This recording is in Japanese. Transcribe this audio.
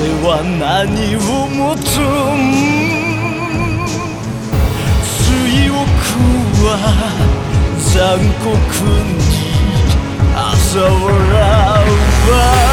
は何を持つ水を食わ残酷に嘲笑う